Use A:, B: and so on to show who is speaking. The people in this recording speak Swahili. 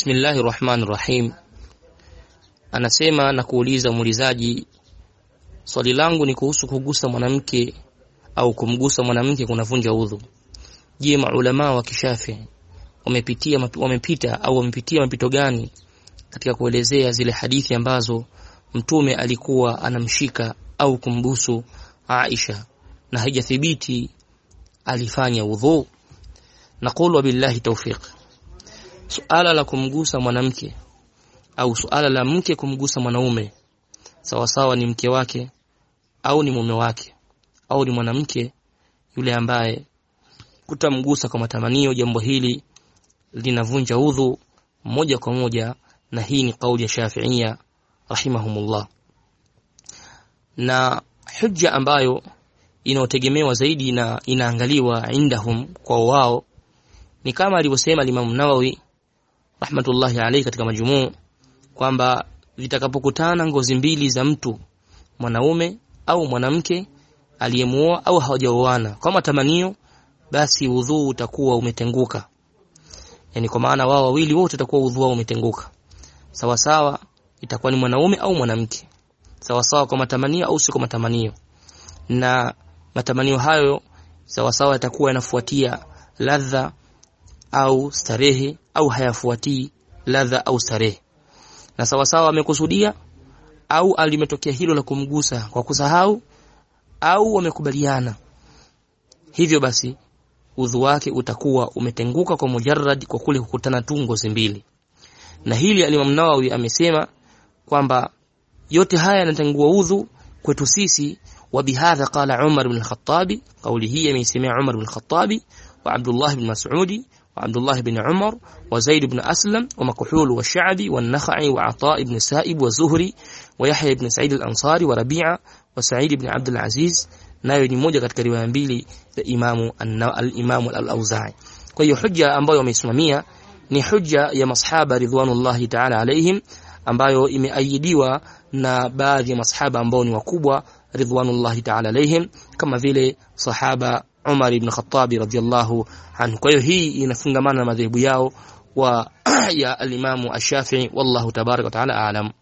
A: Bismillahir Rahmanir Rahim. Anasema na kuuliza muulizaji, swali langu ni kuhusu kugusa mwanamke au kumgusa mwanamke kunavunja udhu. Je, maulama wa kishafi wamepitia wamepita au wamepitia mapito gani katika kuelezea zile hadithi ambazo mtume alikuwa anamshika au kumbusu Aisha na haijathibiti alifanya udhu? Naqulu billahi tawfiq. Suala la kumgusa mwanamke au suala la mke kumgusa mwanaume sawa sawa ni mke wake au ni mume wake au ni mwanamke yule ambaye kutamgusa kwa matamanio, jambo hili linavunja udhu moja kwa moja, na hii ni kauli ya Shafi'ia rahimahumullah. Na hujja ambayo inaotegemewa zaidi na inaangaliwa indahum kwa wao ni kama alivyosema Imam Nawawi rahmatullahi alayhi katika majumuu kwamba vitakapokutana ngozi mbili za mtu mwanaume au mwanamke aliyemuoa au hawajaoana kwa matamanio, basi udhu utakuwa umetenguka. Yani kwa maana wao wawili wote utakuwa udhu wao umetenguka. Sawa sawa itakuwa ni mwanaume au mwanamke. Sawa sawa kwa matamanio au sio kwa matamanio. Na matamanio hayo sawa sawa yatakuwa yanafuatia ladha au starehe au hayafuatii ladha au starehe. Na sawa sawa amekusudia au alimetokea hilo la kumgusa kwa kusahau au wamekubaliana. Hivyo basi udhu wake utakuwa umetenguka kwa mujarrad kwa kule kukutana tu ngozi mbili. Na hili Imam Nawawi amesema kwamba yote haya yanatengua udhu kwetu sisi wa bihadha qala Umar ibn al-Khattabi kauli hii ameisemea Umar ibn al-Khattabi wa Abdullah ibn Mas'udi وعبد الله بن عمر وزيد بن أسلم ومكحول والشعبي والنخعي وعطاء بن سائب والزهري ويحيى بن سعيد الأنصاري وربيعة وسعيد بن عبد العزيز nayo ni moja katika riwaya mbili za Imamu al-Imamu al-Auza'i. Kwa hiyo hujja ambayo wameisimamia ni hujja ya masahaba ridwanullahi ta'ala alaihim ambayo imeayidiwa na baadhi ya masahaba ambao ni wakubwa ridwanullahi ta'ala alaihim kama vile sahaba عمر بن الخطاب رضي الله عنه كيو هي ينفنغمان مذهب ياو ويا الإمام الشافعي والله تبارك وتعالى أعلم